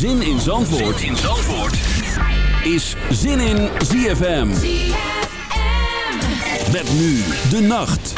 Zin in Zandvoort, in Zandvoort. is Zin in ZFM. Web nu de nacht.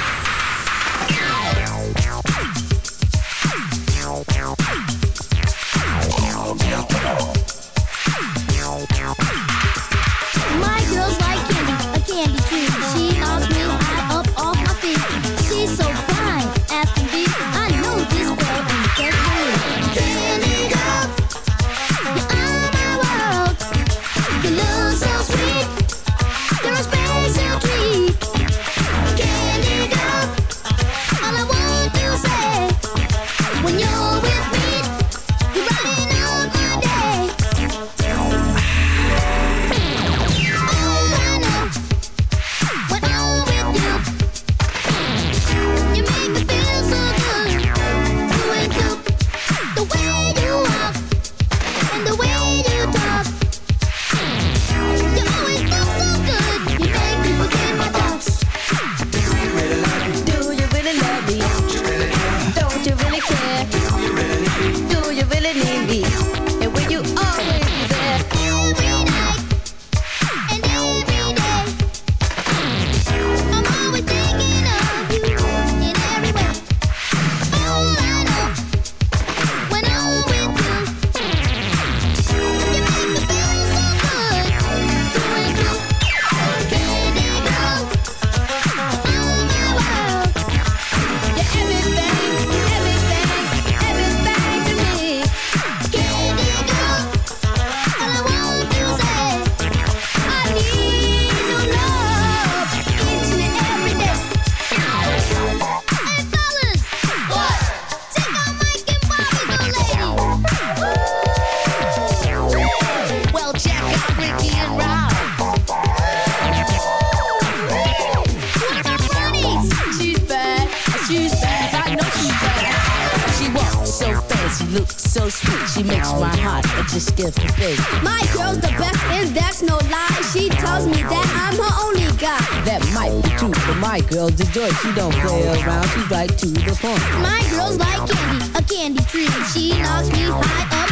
My girl's a joy. She don't play around. She's like to the point. My girl's like candy, a candy tree. She knocks me high up.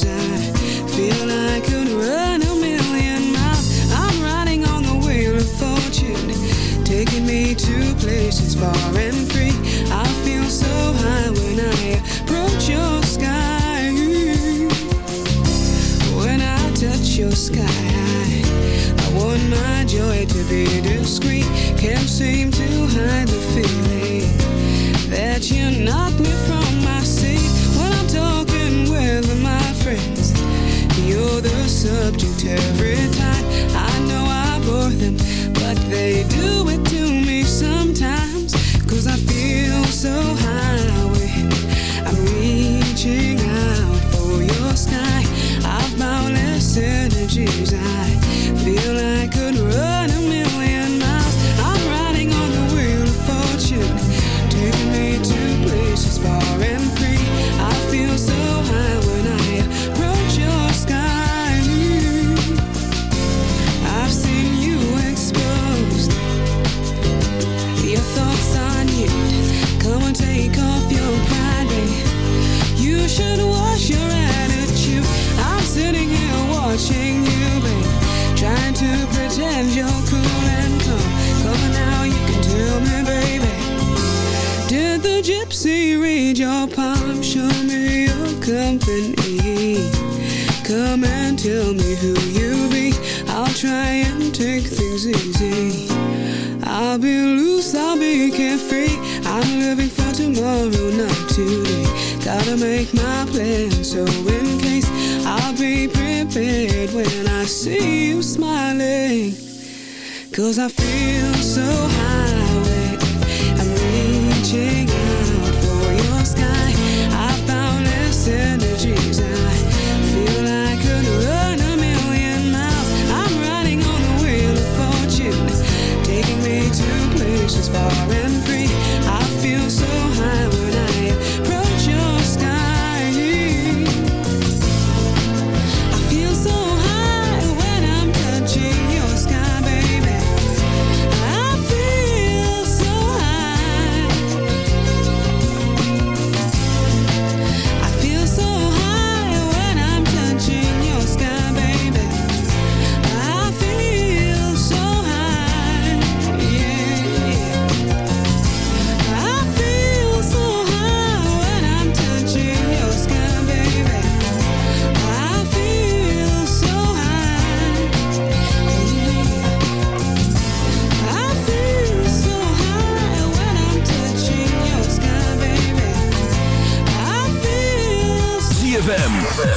far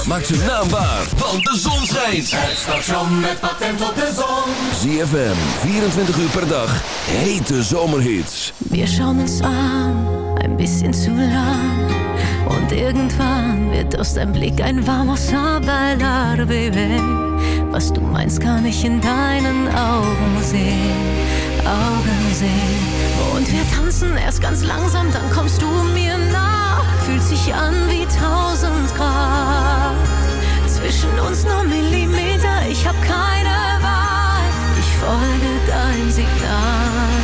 Maak ze naambaar, want de zon schijnt. Het station met patent op de zon. ZFM, 24 uur per dag, hete zomerhits. Wir schauen uns an, ein bisschen zu lang. Und irgendwann wird aus deinem Blick ein warmer Bailar, Baby. Was du meinst, kann ich in deinen Augen sehen. Augen sehen. Und wir tanzen erst ganz langsam, dann kommst du mir nach. Fühlt sich an wie tausend Grad. Zwischen uns nur Millimeter, ich hab keine Wahl. Ich folge dein Signal.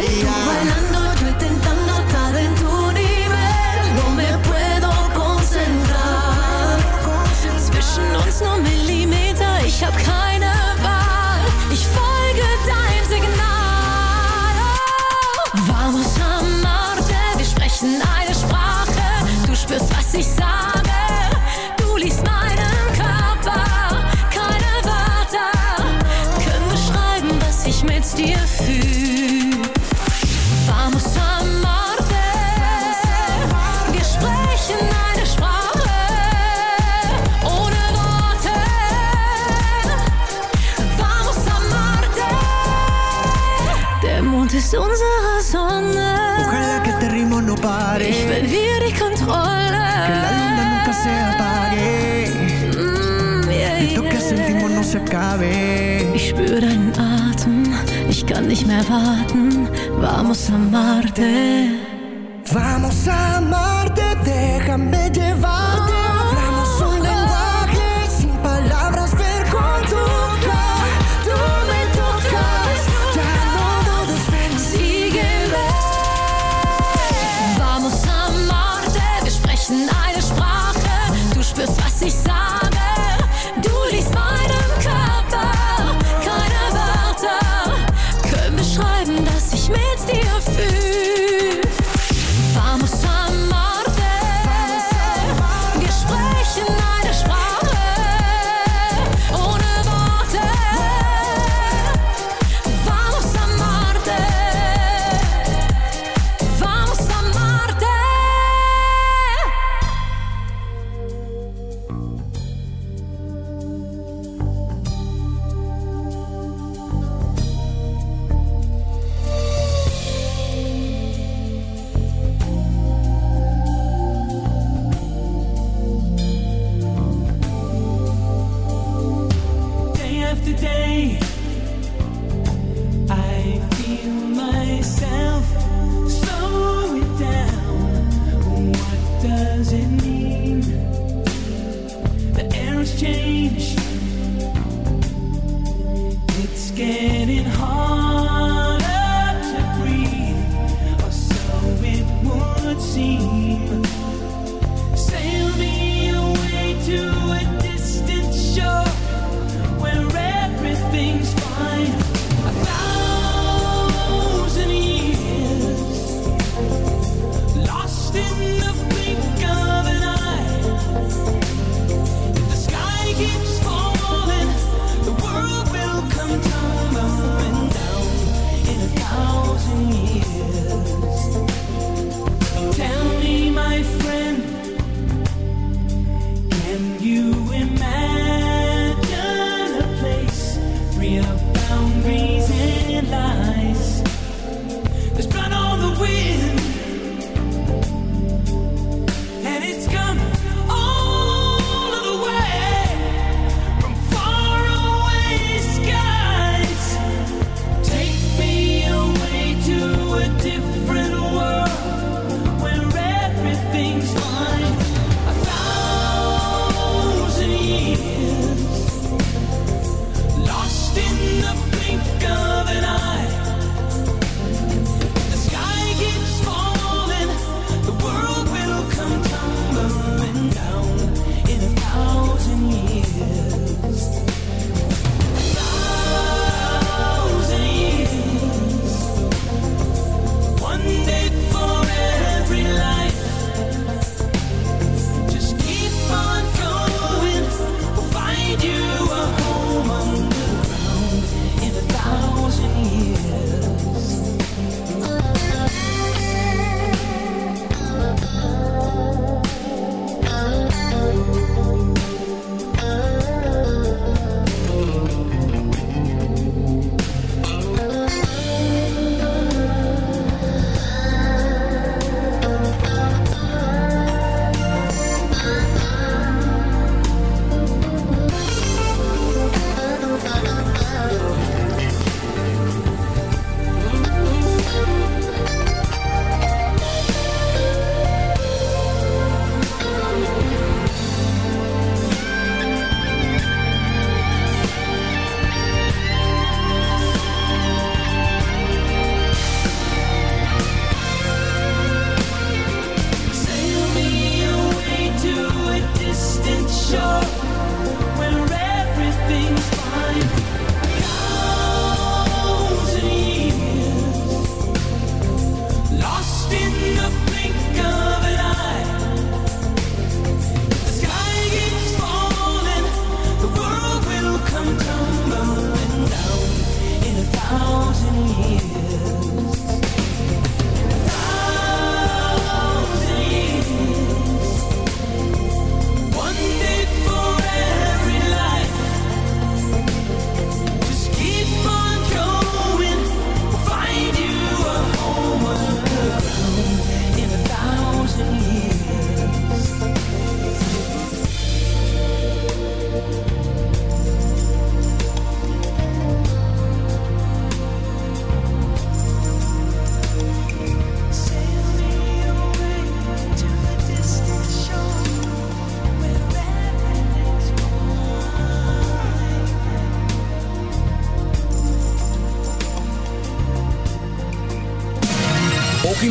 KW. Ich spüre deinen Atem, ich kann nicht mehr warten. Vamos a Marte. Vamos a Marte, déjame llevar.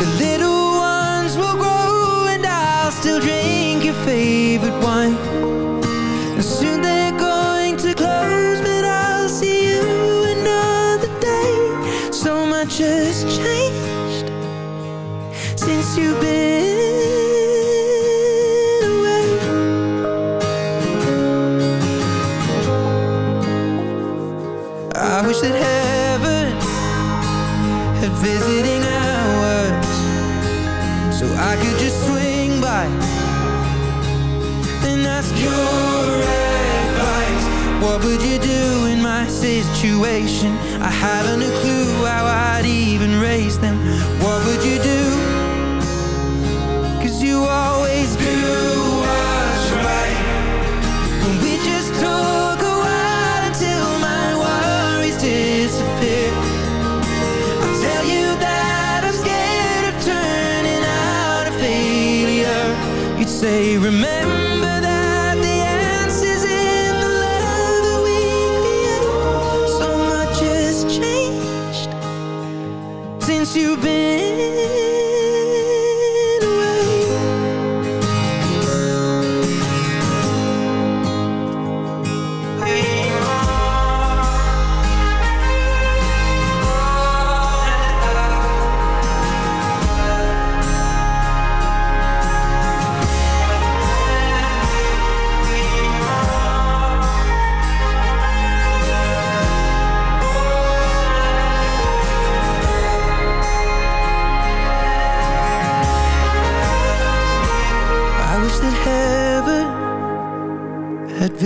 The little ones will grow and I'll still drink your favorite wine. And soon they're going to close, but I'll see you another day. So much has changed since you've been situation I have new.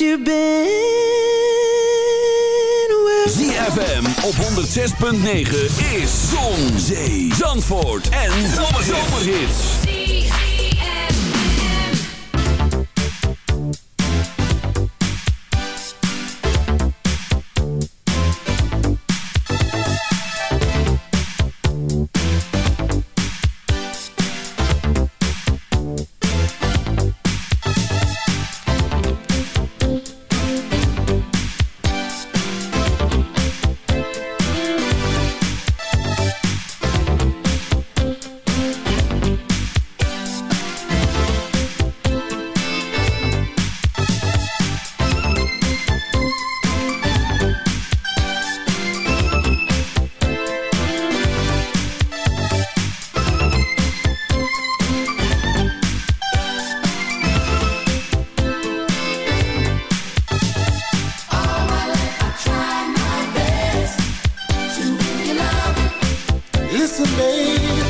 you FM ZFM op 106.9 is Zon, Zee, Zandvoort en Zomerhits. made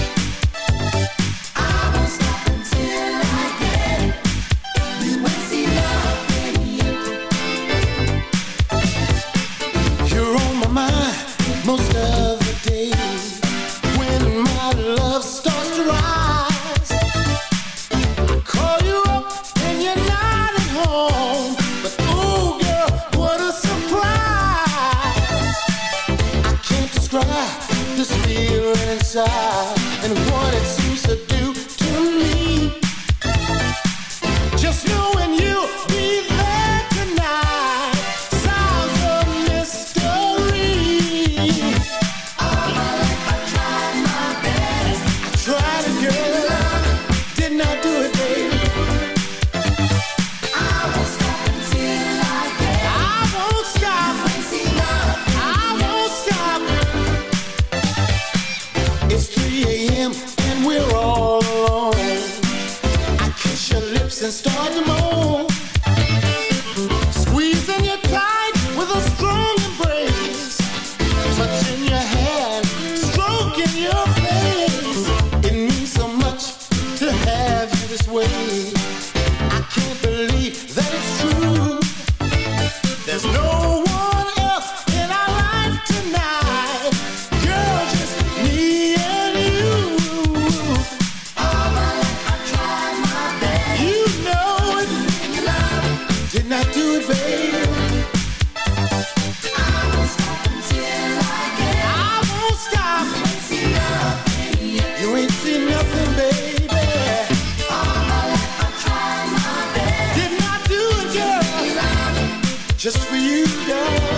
just for you, girl.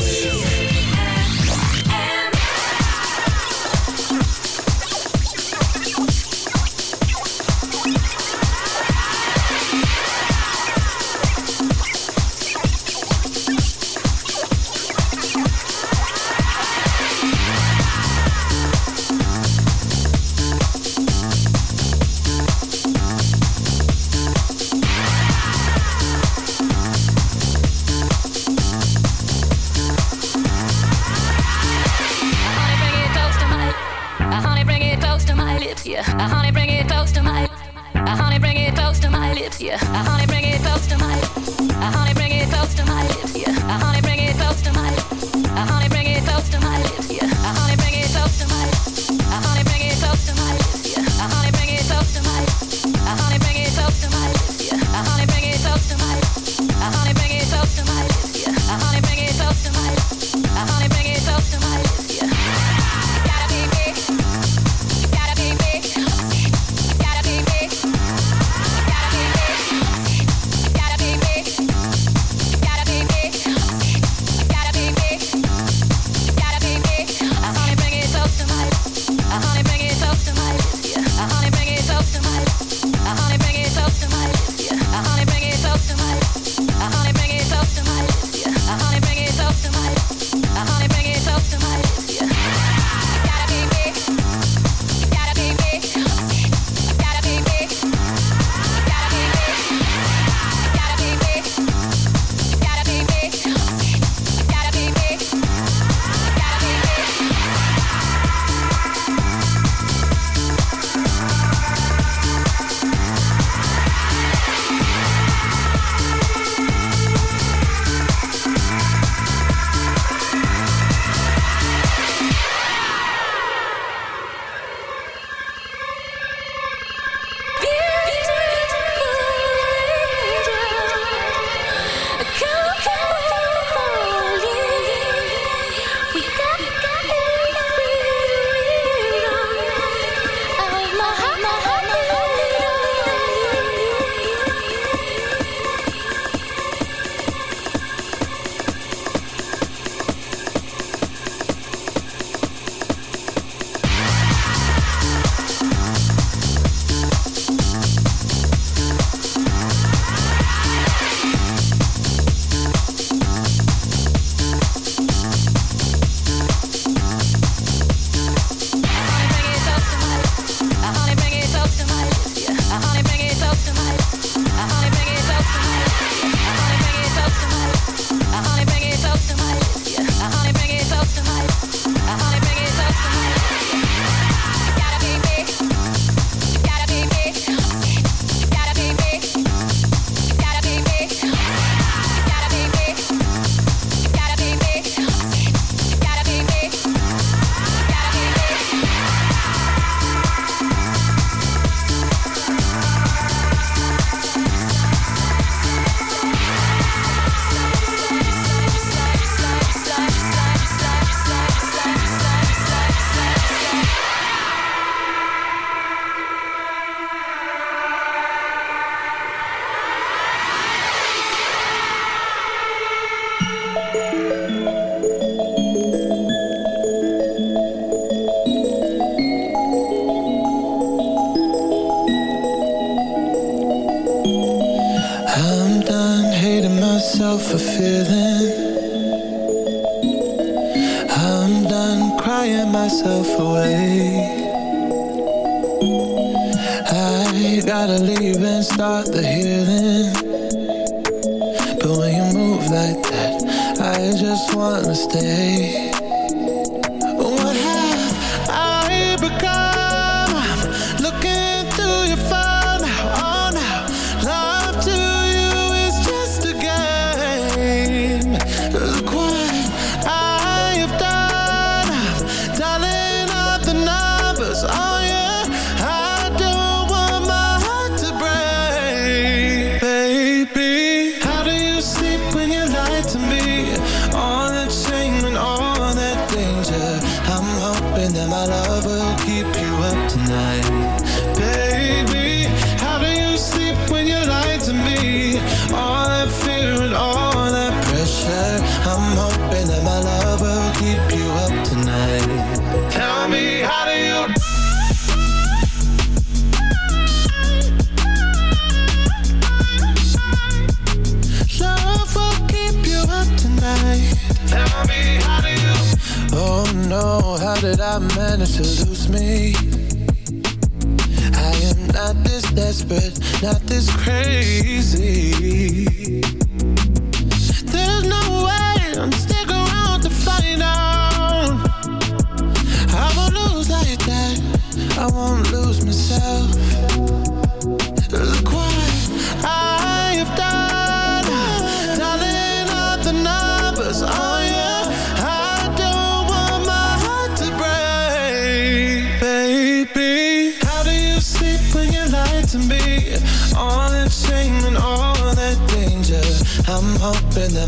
but not this crazy.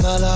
la la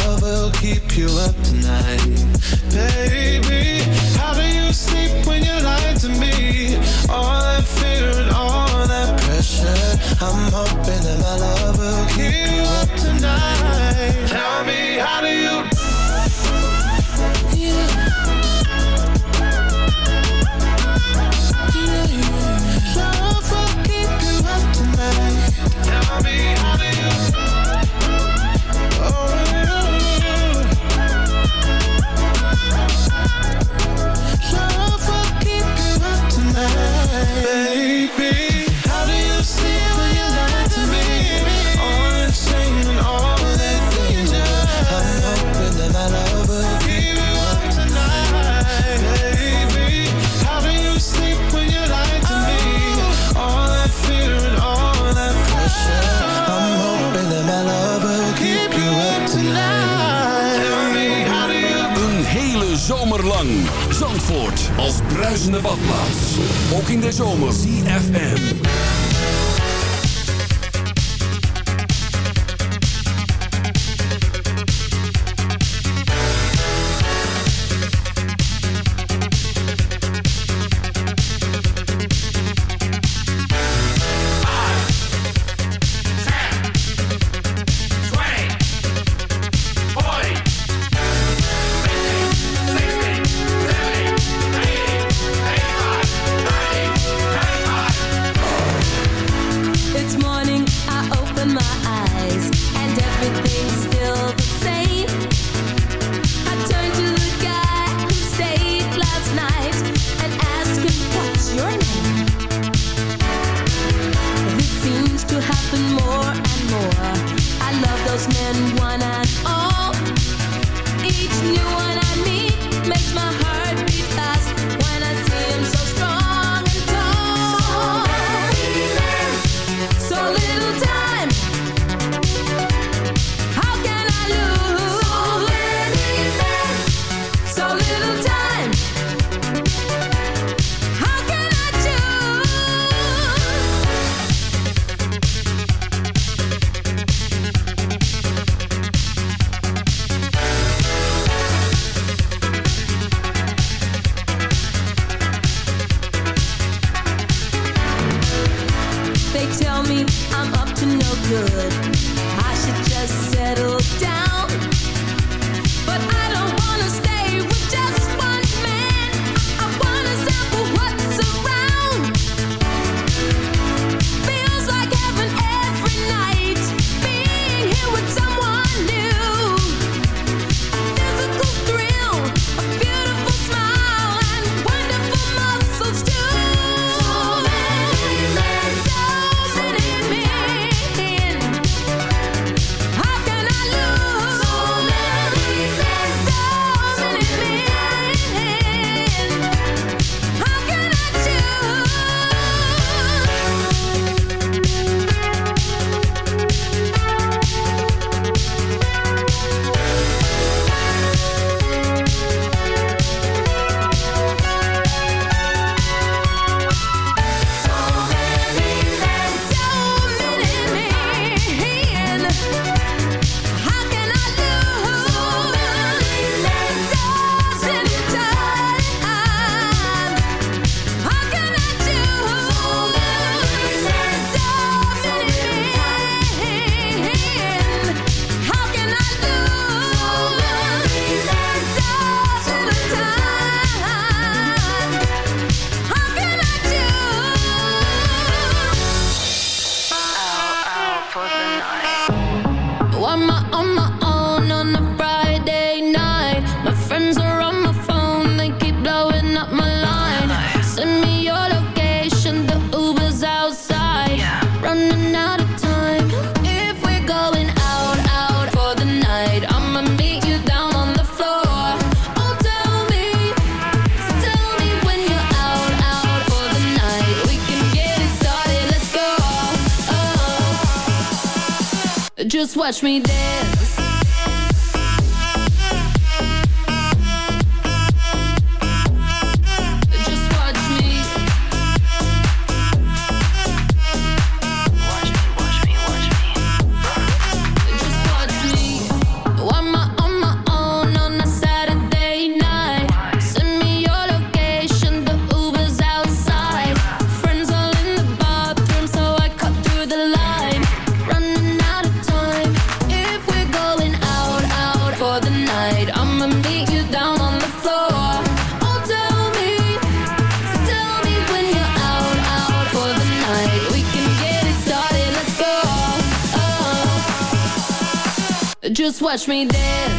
just watch me dance just watch me dance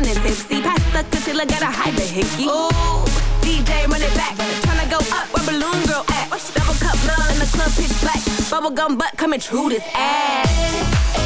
madness. MC pass the concealer, got to hide the hickey. Ooh, DJ run it back. Tryna go up where Balloon Girl at. Double cup love in the club, pitch black. Bubblegum butt coming true this ass.